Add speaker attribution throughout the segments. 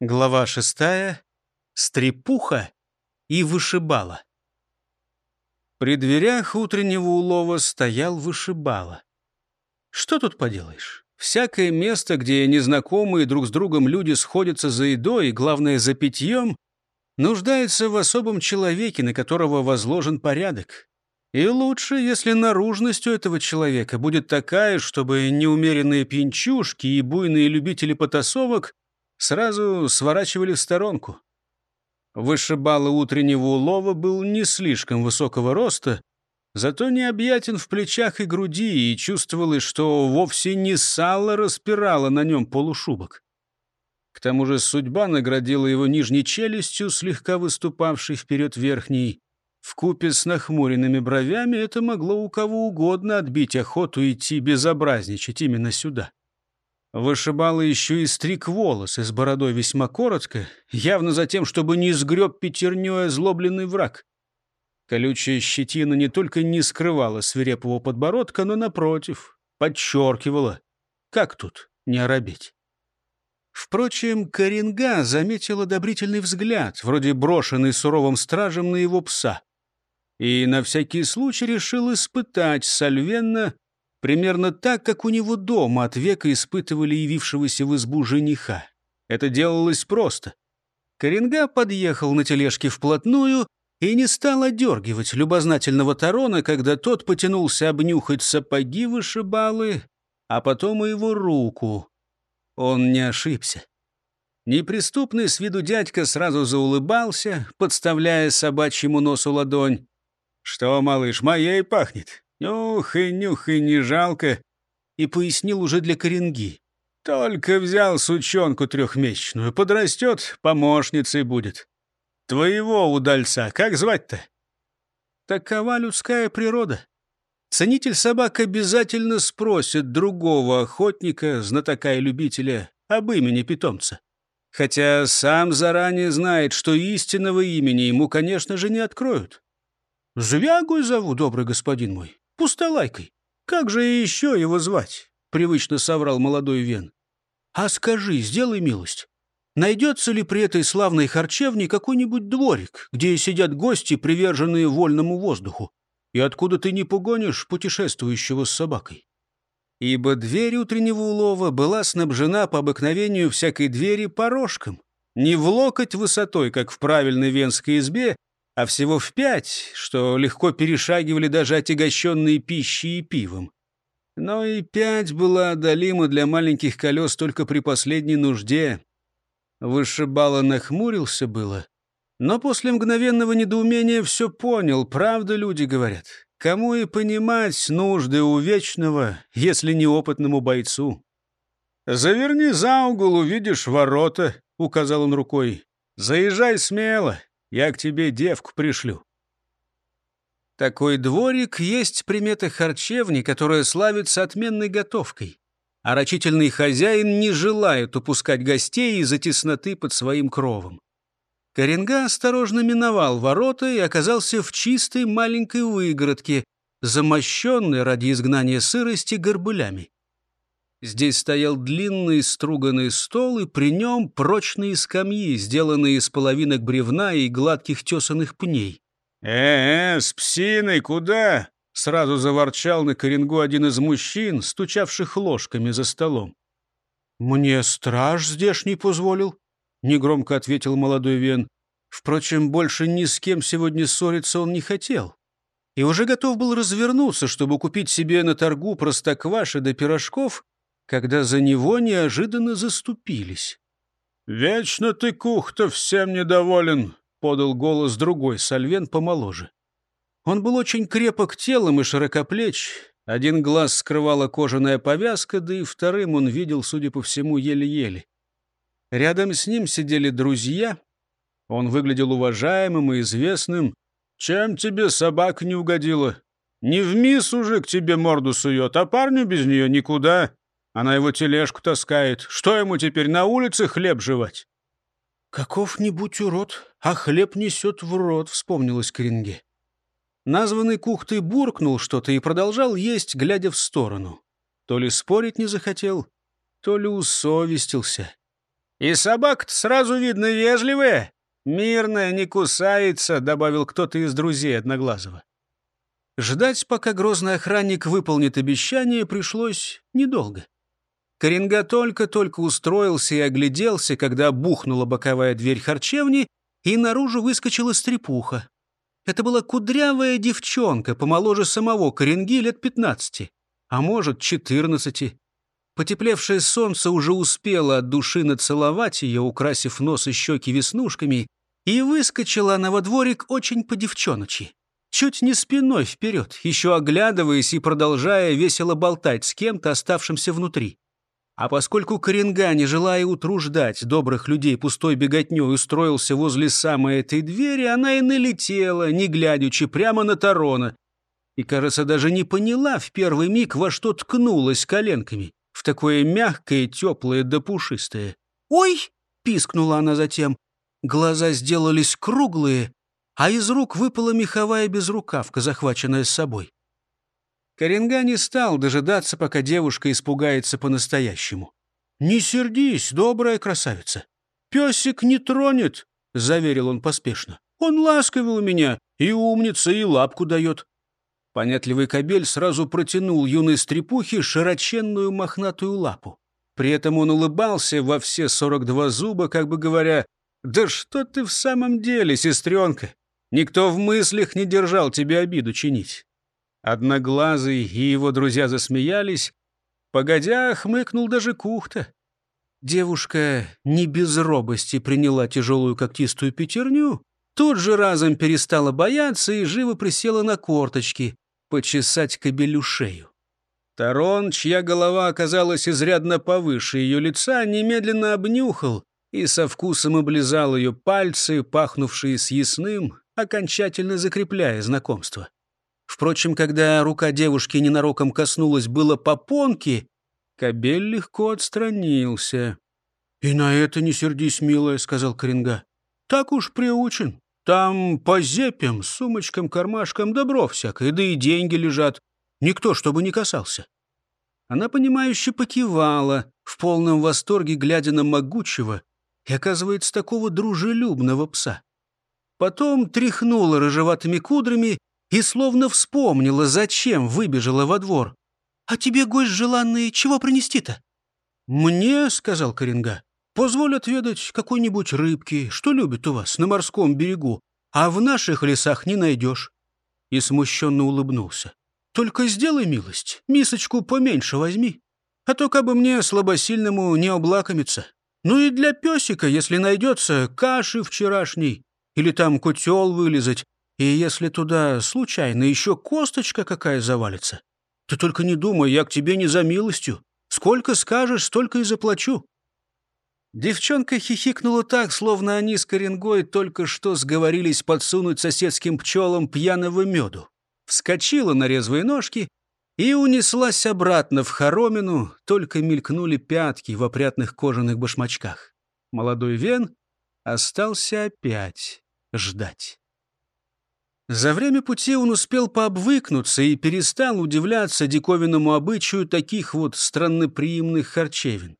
Speaker 1: Глава шестая. Стрепуха и вышибала. При дверях утреннего улова стоял вышибала. Что тут поделаешь? Всякое место, где незнакомые друг с другом люди сходятся за едой главное, за питьем, нуждается в особом человеке, на которого возложен порядок. И лучше, если наружность у этого человека будет такая, чтобы неумеренные пьянчушки и буйные любители потасовок сразу сворачивали в сторонку. Вышибала утреннего улова был не слишком высокого роста, зато необъятен в плечах и груди, и чувствовалось, что вовсе не сало распирало на нем полушубок. К тому же судьба наградила его нижней челюстью, слегка выступавшей вперед верхней. В купе с нахмуренными бровями это могло у кого угодно отбить охоту идти безобразничать именно сюда. Вышибало еще и стриг волосы с бородой весьма коротко, явно за тем, чтобы не сгреб пятерней озлобленный враг. Колючая щетина не только не скрывала свирепого подбородка, но, напротив, подчеркивала. Как тут не оробеть? Впрочем, Коренга заметил одобрительный взгляд, вроде брошенный суровым стражем на его пса и на всякий случай решил испытать Сальвенна примерно так, как у него дома от века испытывали явившегося в избу жениха. Это делалось просто. Коренга подъехал на тележке вплотную и не стал одергивать любознательного Тарона, когда тот потянулся обнюхать сапоги вышибалы, а потом и его руку. Он не ошибся. Неприступный с виду дядька сразу заулыбался, подставляя собачьему носу ладонь. «Что, малыш, моей пахнет? Нюхай, нюхай, не жалко!» И пояснил уже для коренги. «Только взял сучонку трехмесячную. Подрастет, помощницей будет. Твоего удальца как звать-то?» Такова людская природа. Ценитель собак обязательно спросит другого охотника, знатока и любителя, об имени питомца. Хотя сам заранее знает, что истинного имени ему, конечно же, не откроют. «Звягой зову, добрый господин мой, пустолайкой. Как же еще его звать?» — привычно соврал молодой Вен. «А скажи, сделай милость, найдется ли при этой славной харчевне какой-нибудь дворик, где сидят гости, приверженные вольному воздуху, и откуда ты не погонишь путешествующего с собакой?» Ибо дверь утреннего улова была снабжена по обыкновению всякой двери порожком, не в локоть высотой, как в правильной венской избе, а всего в пять, что легко перешагивали даже отягощенные пищей и пивом. Но и пять была одолима для маленьких колес только при последней нужде. Вышибало нахмурился было, но после мгновенного недоумения все понял, правда люди говорят. Кому и понимать нужды у вечного, если неопытному бойцу? «Заверни за угол, увидишь ворота», — указал он рукой. «Заезжай смело, я к тебе девку пришлю». Такой дворик есть примета харчевни, которая славится отменной готовкой. Рачительный хозяин не желает упускать гостей из-за тесноты под своим кровом. Коренга осторожно миновал ворота и оказался в чистой маленькой выгородке, замощенной ради изгнания сырости горбылями. Здесь стоял длинный струганный стол, и при нем прочные скамьи, сделанные из половинок бревна и гладких тесаных пней.
Speaker 2: «Э-э, с псиной куда?» — сразу заворчал на коренгу один из мужчин, стучавших ложками за столом.
Speaker 1: «Мне страж здешний позволил», — негромко ответил молодой Вен. Впрочем, больше ни с кем сегодня ссориться он не хотел. И уже готов был развернуться, чтобы купить себе на торгу простокваши до пирожков, когда за него неожиданно заступились.
Speaker 2: «Вечно ты, кухта, всем недоволен», — подал голос другой, Сальвен помоложе.
Speaker 1: Он был очень крепок телом и широкоплеч. Один глаз скрывала кожаная повязка, да и вторым он видел, судя по всему, еле-еле. Рядом с ним сидели друзья. Он выглядел уважаемым и известным.
Speaker 2: «Чем тебе собака не угодила? Не в мисс уже к тебе морду сует, а парню без нее никуда. Она его тележку таскает. Что ему теперь на улице хлеб жевать?»
Speaker 1: «Каков-нибудь урод, а хлеб несет в рот», — вспомнилось Кринге. Названный кухтой буркнул что-то и продолжал есть, глядя в сторону. То ли спорить не захотел, то ли усовестился. И собак сразу видно вежливая. Мирная, не кусается», — добавил кто-то из друзей Одноглазого. Ждать, пока грозный охранник выполнит обещание, пришлось недолго. Коренга только-только устроился и огляделся, когда бухнула боковая дверь харчевни, и наружу выскочила стрепуха. Это была кудрявая девчонка, помоложе самого Коренги лет пятнадцати, а может, четырнадцати. Потеплевшее солнце уже успело от души нацеловать ее, украсив нос и щеки веснушками, и выскочила она во дворик очень по-девчоночи. Чуть не спиной вперед, еще оглядываясь и продолжая весело болтать с кем-то, оставшимся внутри. А поскольку Коренга, не желая утруждать добрых людей пустой беготней, устроился возле самой этой двери, она и налетела, не глядячи, прямо на Тарона. И, кажется, даже не поняла в первый миг, во что ткнулась коленками, в такое мягкое, теплое да пушистое. «Ой!» — пискнула она затем. Глаза сделались круглые, а из рук выпала меховая безрукавка, захваченная с собой. Коренга не стал дожидаться, пока девушка испугается по-настоящему. «Не сердись, добрая красавица. Песик не тронет», — заверил он поспешно. «Он ласковый у меня, и умница, и лапку дает». Понятливый кобель сразу протянул юной стрепухе широченную мохнатую лапу. При этом он улыбался во все сорок два зуба, как бы говоря, «Да что ты в самом деле, сестренка? Никто в мыслях не держал тебе обиду чинить. Одноглазый и его друзья засмеялись. Погодя, хмыкнул даже Кухта. Девушка не без робости приняла тяжелую когтистую пятерню, тут же разом перестала бояться и живо присела на корточки, почесать кобелю шею. Тарон, чья голова оказалась изрядно повыше ее лица, немедленно обнюхал и со вкусом облизал ее пальцы, пахнувшие съестным, окончательно закрепляя знакомство. Впрочем, когда рука девушки ненароком коснулась было попонки, кобель легко отстранился. «И на это не сердись, милая», — сказал Коренга. «Так уж приучен. Там по зепям, сумочкам, кармашкам добро всякое, да и деньги лежат. Никто, чтобы не касался». Она, понимающе покивала, в полном восторге, глядя на могучего и, оказывается, такого дружелюбного пса. Потом тряхнула рыжеватыми кудрами и словно вспомнила, зачем выбежала во двор. «А тебе, гость желанный, чего принести-то?» «Мне, — сказал Коренга, — позволь отведать какой-нибудь рыбки, что любят у вас на морском берегу, а в наших лесах не найдешь». И смущенно улыбнулся. «Только сделай милость, мисочку поменьше возьми, а то как бы мне слабосильному не облакомиться. Ну и для песика, если найдется, каши вчерашней или там кутел вылезать, и если туда случайно еще косточка какая завалится, ты только не думай, я к тебе не за милостью. Сколько скажешь, столько и заплачу». Девчонка хихикнула так, словно они с Коренгой только что сговорились подсунуть соседским пчелам пьяного меду. Вскочила на резвые ножки и унеслась обратно в хоромину, только мелькнули пятки в опрятных кожаных башмачках. Молодой Вен остался опять ждать. За время пути он успел пообвыкнуться и перестал удивляться диковинному обычаю таких вот странноприимных харчевин.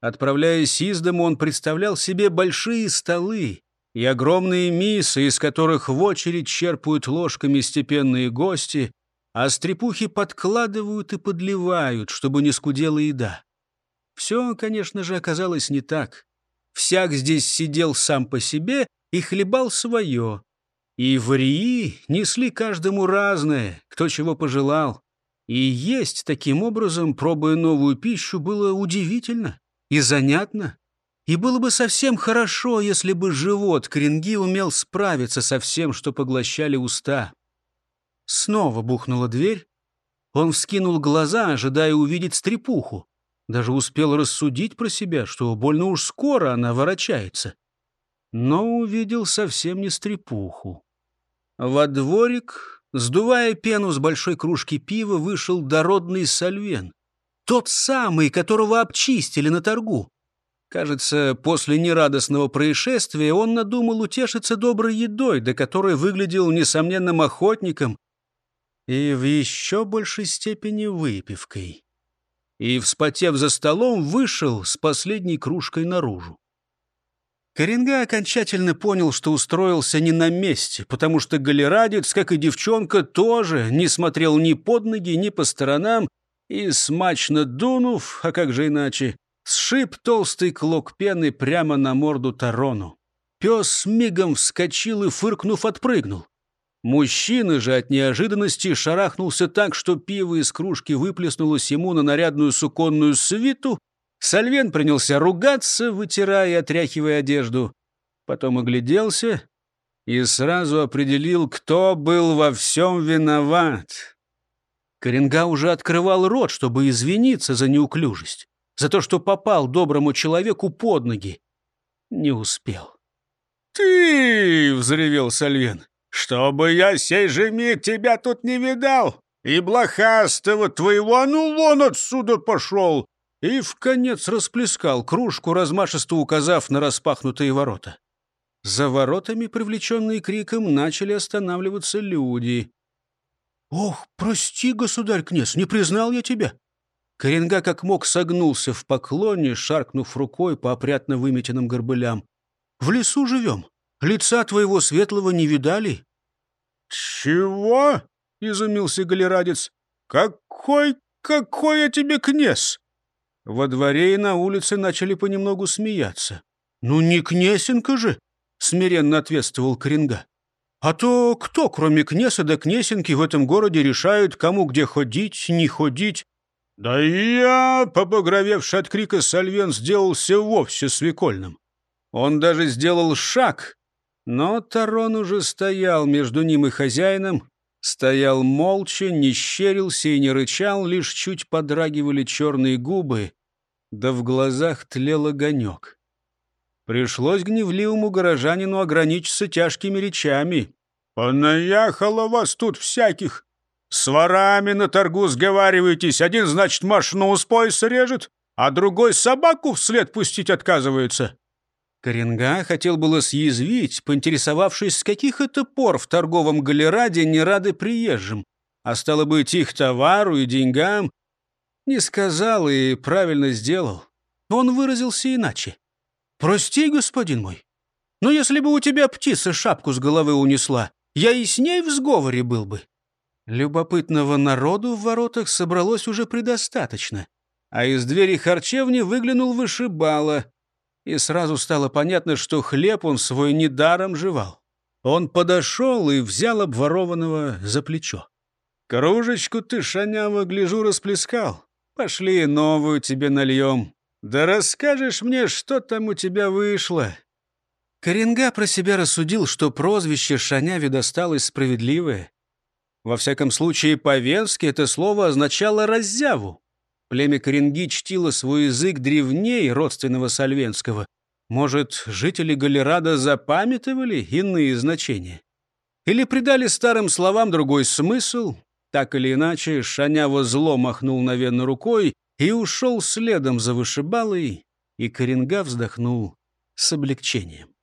Speaker 1: Отправляясь из дома, он представлял себе большие столы и огромные мисы, из которых в очередь черпают ложками степенные гости, а стрепухи подкладывают и подливают, чтобы не скудела еда. Все, конечно же, оказалось не так. Всяк здесь сидел сам по себе и хлебал свое, и варии несли каждому разное, кто чего пожелал. И есть таким образом, пробуя новую пищу, было удивительно и занятно. И было бы совсем хорошо, если бы живот Кринги умел справиться со всем, что поглощали уста. Снова бухнула дверь. Он вскинул глаза, ожидая увидеть стрепуху. Даже успел рассудить про себя, что больно уж скоро она ворочается. Но увидел совсем не стрепуху. Во дворик, сдувая пену с большой кружки пива, вышел дородный сальвен. Тот самый, которого обчистили на торгу. Кажется, после нерадостного происшествия он надумал утешиться доброй едой, до которой выглядел несомненным охотником и в еще большей степени выпивкой. И, вспотев за столом, вышел с последней кружкой наружу. Коренга окончательно понял, что устроился не на месте, потому что галерадец, как и девчонка, тоже не смотрел ни под ноги, ни по сторонам, и, смачно дунув, а как же иначе, сшиб толстый клок пены прямо на морду Тарону. Пес мигом вскочил и, фыркнув, отпрыгнул. Мужчина же от неожиданности шарахнулся так, что пиво из кружки выплеснулось ему на нарядную суконную свиту, Сальвен принялся ругаться, вытирая и отряхивая одежду. Потом огляделся и сразу определил, кто был во всем виноват. Коренга уже открывал рот, чтобы извиниться за неуклюжесть, за то, что попал доброму человеку под ноги. Не успел.
Speaker 2: «Ты!» — взревел Сальвен. «Чтобы я сей же миг тебя тут не видал! И блохастого твоего, а ну вон отсюда пошел! И в конец расплескал кружку, размашисто указав на распахнутые ворота. За воротами, привлеченные криком, начали останавливаться люди.
Speaker 1: «Ох, прости, государь-князь, не признал я тебя!» Коренга как мог согнулся в поклоне, шаркнув рукой по опрятно выметенным горбылям. «В лесу живем. Лица твоего светлого не видали?»
Speaker 2: «Чего?» — изумился галерадец. «Какой, какой я тебе князь?
Speaker 1: Во дворе и на улице начали понемногу смеяться. «Ну не Кнесенко же!» — смиренно ответствовал Коренга. «А то кто, кроме Кнеса да Кнесенки, в этом городе решают, кому где ходить, не ходить?»
Speaker 2: «Да я!» — побагровевший от крика Сальвен сделался вовсе свекольным. Он даже сделал шаг, но Тарон уже стоял между ним и хозяином, стоял молча, не щерился и не рычал, лишь чуть подрагивали черные губы, да в глазах тлел огонек. Пришлось гневливому горожанину ограничиться тяжкими речами. «Понаехало вас тут всяких! С ворами на торгу сговариваетесь. Один, значит, машину с пояса режет, а другой собаку вслед пустить отказывается.
Speaker 1: Коренга хотел было съязвить, поинтересовавшись, с каких это пор в торговом галераде не рады приезжим, а стало быть, их товару и деньгам. Не сказал и правильно сделал. Он выразился иначе. «Прости, господин мой, но если бы у тебя птица шапку с головы унесла, я и с ней в сговоре был бы». Любопытного народу в воротах собралось уже предостаточно, а из двери харчевни выглянул вышибала — и сразу стало понятно, что хлеб он свой недаром жевал. Он подошел и взял обворованного за плечо. «Кружечку ты, шаняво, гляжу, расплескал. Пошли новую тебе нальем. Да расскажешь мне, что там у тебя вышло». Коренга про себя рассудил, что прозвище Шаняве досталось справедливое. Во всяком случае, по-венски это слово означало «раззяву». Племя Коренги чтило свой язык древней родственного сальвенского. Может, жители Галерада запамятовали иные значения? Или придали старым словам другой смысл? Так или иначе, Шанява зло махнул на Вену рукой и ушел следом за вышибалой, и Коренга вздохнул с облегчением.